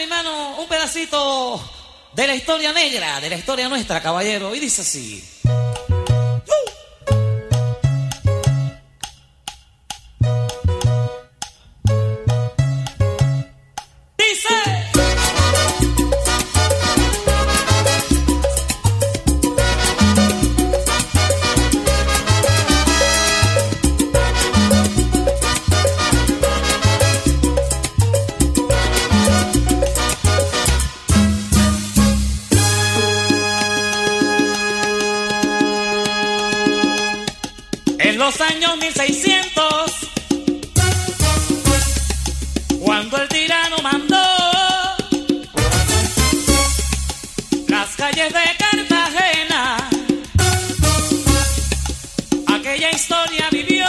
mi mano un pedacito de la historia negra, de la historia nuestra, caballero. Y dice así. Los años 1600, cuando el tirano mandó las calles de Cartagena, aquella historia vivió.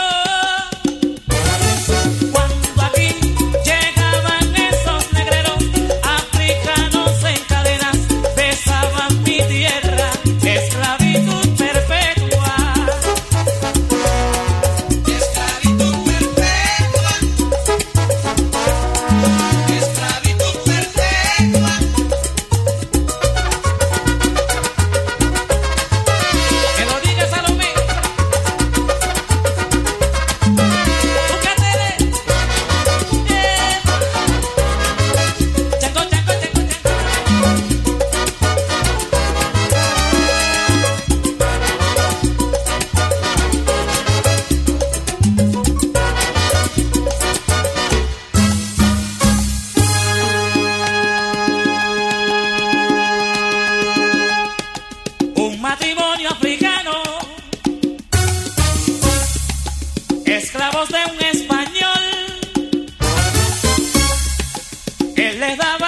Les daba